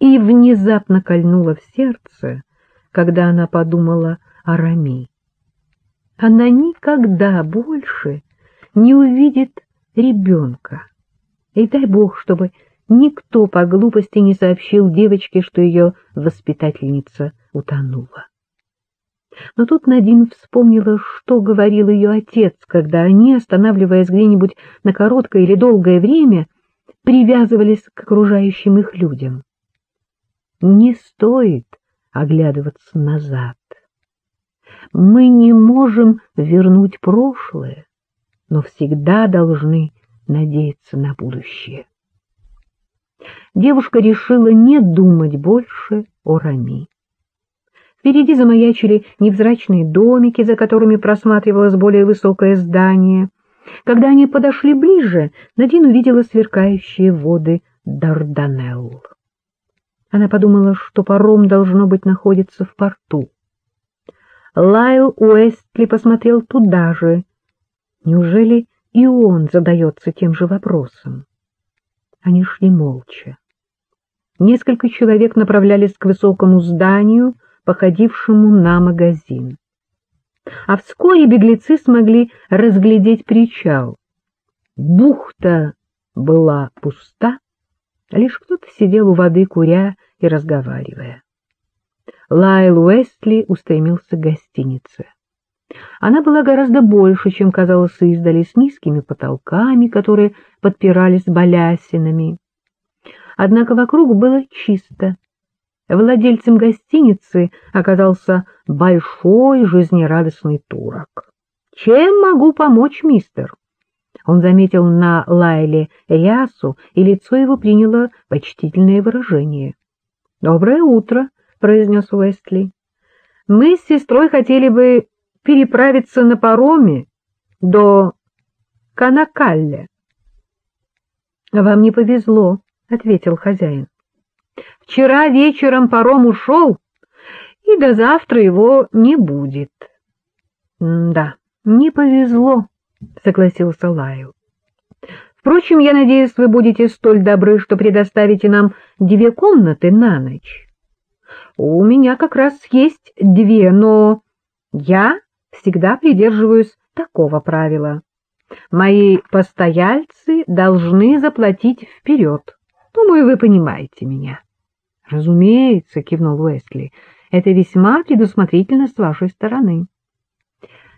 и внезапно кольнуло в сердце, когда она подумала о Рами. Она никогда больше не увидит ребенка. И дай бог, чтобы никто по глупости не сообщил девочке, что ее воспитательница утонула. Но тут Надин вспомнила, что говорил ее отец, когда они, останавливаясь где-нибудь на короткое или долгое время, привязывались к окружающим их людям. Не стоит оглядываться назад. Мы не можем вернуть прошлое, но всегда должны надеяться на будущее. Девушка решила не думать больше о Рами. Впереди замаячили невзрачные домики, за которыми просматривалось более высокое здание. Когда они подошли ближе, Надин увидела сверкающие воды Дарданелл. Она подумала, что паром, должно быть, находится в порту. Лайл Уэстли посмотрел туда же. Неужели и он задается тем же вопросом? Они шли молча. Несколько человек направлялись к высокому зданию, походившему на магазин. А вскоре беглецы смогли разглядеть причал. Бухта была пуста, лишь кто-то сидел у воды, куря и разговаривая. Лайл Уэстли устремился к гостинице. Она была гораздо больше, чем казалось издали, с низкими потолками, которые подпирались балясинами. Однако вокруг было чисто. Владельцем гостиницы оказался большой жизнерадостный турок. «Чем могу помочь, мистер?» Он заметил на Лайле рясу, и лицо его приняло почтительное выражение. «Доброе утро», — произнес Уэстли. «Мы с сестрой хотели бы переправиться на пароме до Канакалля». «Вам не повезло», — ответил хозяин. «Вчера вечером паром ушел, и до завтра его не будет». «Да, не повезло», — согласился Лайл. «Впрочем, я надеюсь, вы будете столь добры, что предоставите нам две комнаты на ночь. У меня как раз есть две, но я всегда придерживаюсь такого правила. Мои постояльцы должны заплатить вперед. Думаю, вы понимаете меня. — Разумеется, — кивнул Уэсли, — это весьма предусмотрительно с вашей стороны.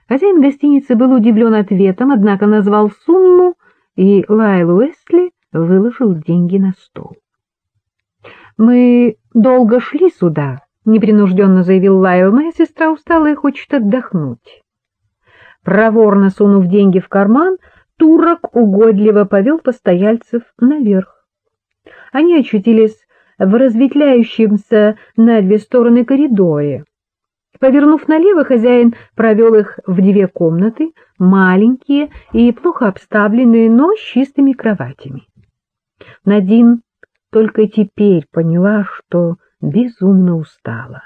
Хозяин гостиницы был удивлен ответом, однако назвал сумму, и Лайл Уэсли выложил деньги на стол. — Мы долго шли сюда, — непринужденно заявил Лайл. — Моя сестра устала и хочет отдохнуть. Проворно сунув деньги в карман, турок угодливо повел постояльцев наверх. Они очутились в разветвляющемся на две стороны коридоре. Повернув налево, хозяин провел их в две комнаты, маленькие и плохо обставленные, но с чистыми кроватями. Надин только теперь поняла, что безумно устала.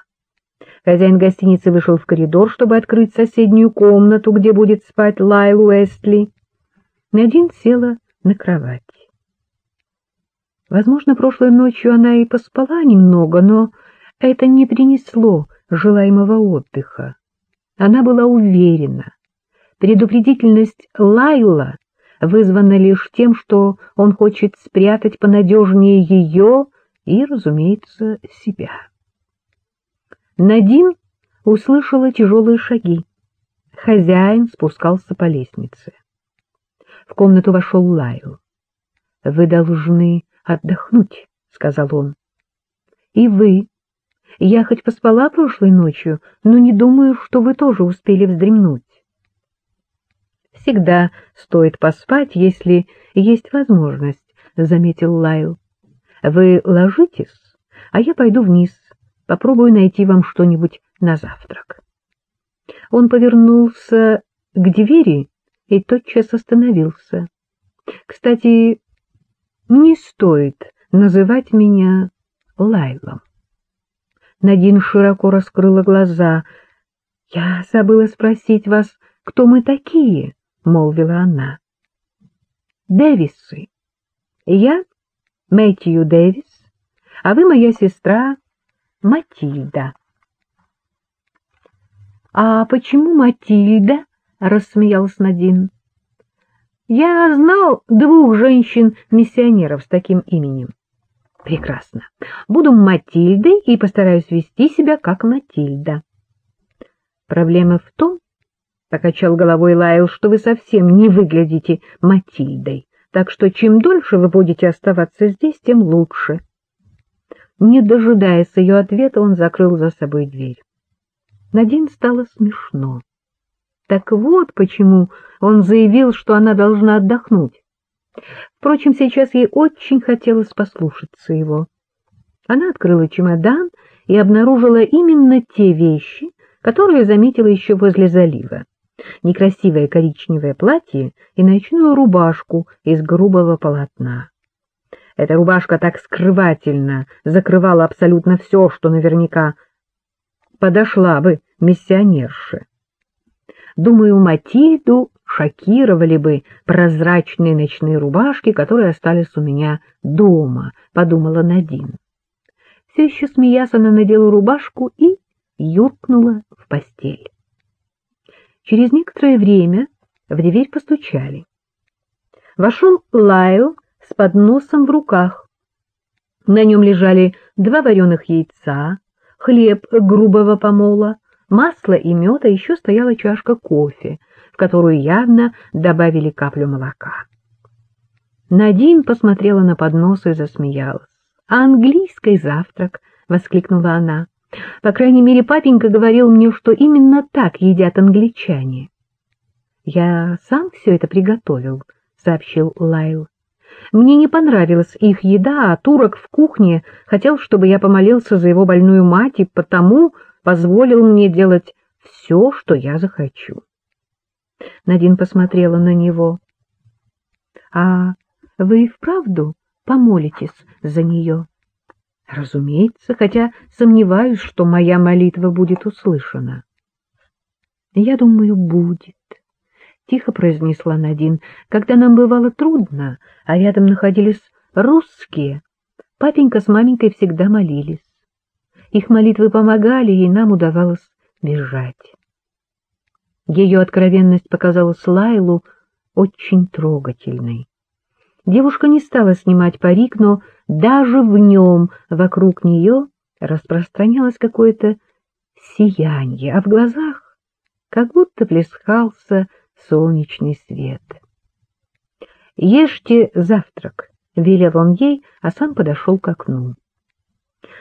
Хозяин гостиницы вышел в коридор, чтобы открыть соседнюю комнату, где будет спать Лайл Уэстли. Надин села на кровать. Возможно, прошлой ночью она и поспала немного, но это не принесло желаемого отдыха. Она была уверена. Предупредительность Лайла вызвана лишь тем, что он хочет спрятать понадежнее ее и, разумеется, себя. Надин услышала тяжелые шаги. Хозяин спускался по лестнице. В комнату вошел Лайл. — Вы должны отдохнуть, — сказал он. — И вы. Я хоть поспала прошлой ночью, но не думаю, что вы тоже успели вздремнуть. — Всегда стоит поспать, если есть возможность, — заметил Лайл. — Вы ложитесь, а я пойду вниз, попробую найти вам что-нибудь на завтрак. Он повернулся к двери и тотчас остановился. — Кстати, не стоит называть меня Лайлом. Надин широко раскрыла глаза. — Я забыла спросить вас, кто мы такие, — молвила она. — Дэвисы. Я Мэтью Дэвис, а вы моя сестра Матильда. — А почему Матильда? — рассмеялась Надин. — Я знал двух женщин-миссионеров с таким именем. — Прекрасно. Буду Матильдой и постараюсь вести себя как Матильда. — Проблема в том, — покачал головой Лайл, — что вы совсем не выглядите Матильдой, так что чем дольше вы будете оставаться здесь, тем лучше. Не дожидаясь ее ответа, он закрыл за собой дверь. Надин стало смешно. Так вот почему он заявил, что она должна отдохнуть. Впрочем, сейчас ей очень хотелось послушаться его. Она открыла чемодан и обнаружила именно те вещи, которые заметила еще возле залива. Некрасивое коричневое платье и ночную рубашку из грубого полотна. Эта рубашка так скрывательно закрывала абсолютно все, что наверняка подошла бы миссионерше. Думаю, Матильду шокировали бы прозрачные ночные рубашки, которые остались у меня дома, — подумала Надин. Все еще смеясь, она надела рубашку и юркнула в постель. Через некоторое время в дверь постучали. Вошел Лайл с подносом в руках. На нем лежали два вареных яйца, хлеб грубого помола, масло и мед, а еще стояла чашка кофе, которую явно добавили каплю молока. Надин посмотрела на поднос и засмеялась. «А английский завтрак!» — воскликнула она. «По крайней мере, папенька говорил мне, что именно так едят англичане». «Я сам все это приготовил», — сообщил Лайл. Мне не понравилась их еда, а турок в кухне хотел, чтобы я помолился за его больную мать, и потому позволил мне делать все, что я захочу. Надин посмотрела на него. — А вы вправду помолитесь за нее? — Разумеется, хотя сомневаюсь, что моя молитва будет услышана. — Я думаю, будет. — тихо произнесла Надин. — Когда нам бывало трудно, а рядом находились русские, папенька с маменькой всегда молились. Их молитвы помогали, и нам удавалось бежать. Ее откровенность показалась Лайлу очень трогательной. Девушка не стала снимать парик, но даже в нем вокруг нее распространялось какое-то сияние, а в глазах как будто плескался солнечный свет. «Ешьте завтрак», — велел он ей, а сам подошел к окну.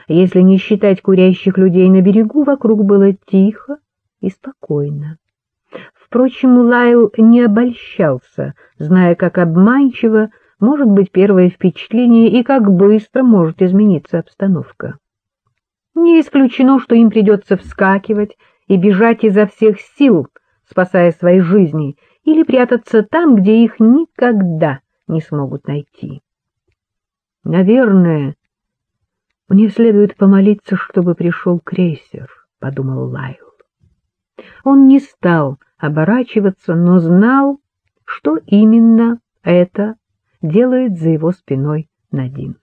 Если не считать курящих людей на берегу, вокруг было тихо и спокойно. Впрочем, Лайл не обольщался, зная, как обманчиво может быть первое впечатление и как быстро может измениться обстановка. Не исключено, что им придется вскакивать и бежать изо всех сил, спасая свои жизни, или прятаться там, где их никогда не смогут найти. Наверное, мне следует помолиться, чтобы пришел крейсер, — подумал Лайл. Он не стал оборачиваться, но знал, что именно это делает за его спиной Надин.